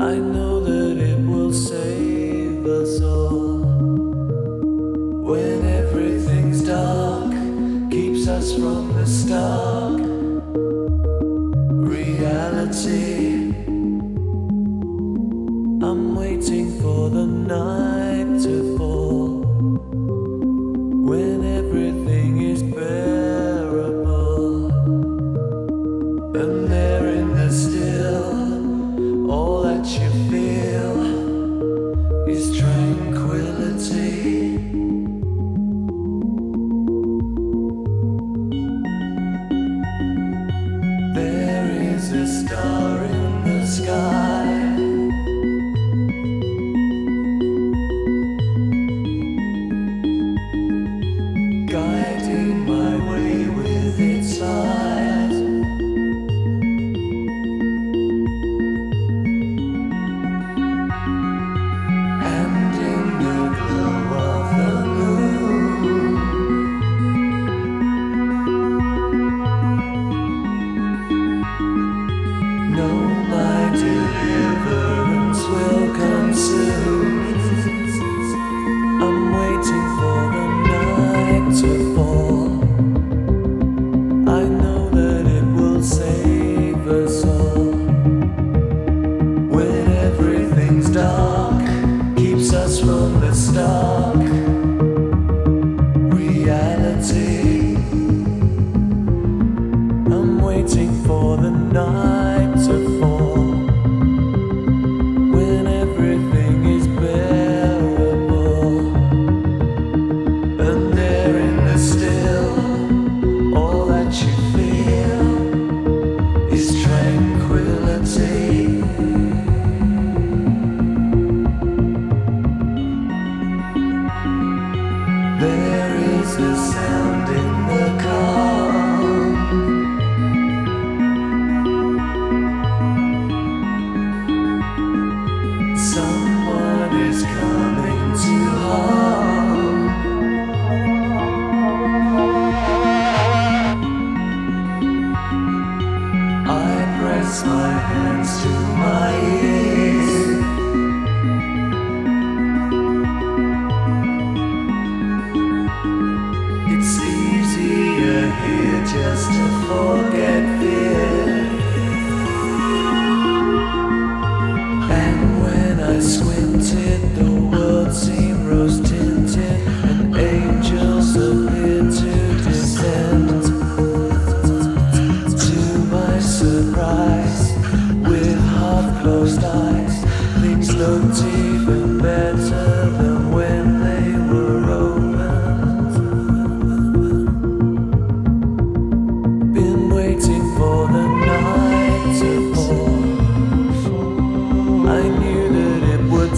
I know that it will save us all. When everything's dark, keeps us from the start. reality. I'm waiting for the night to. to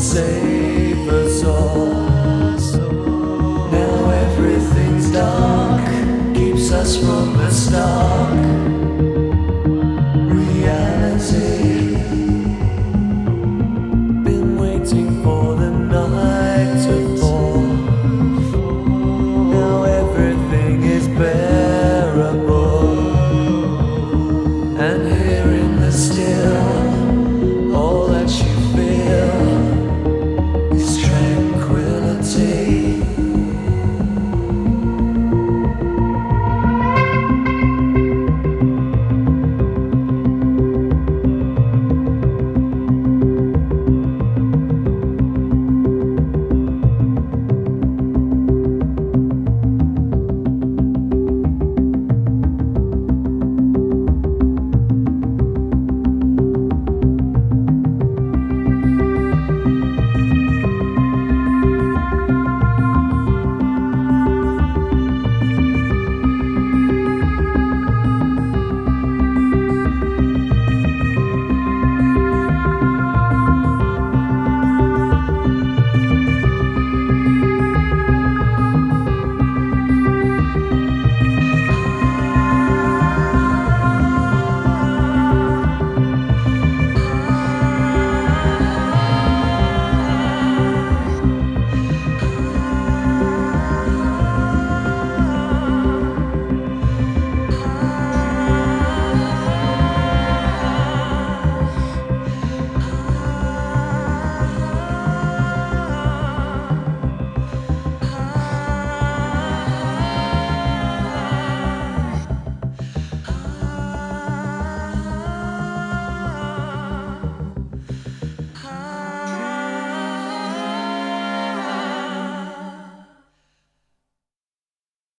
save us all. Now everything's dark, keeps us from the start.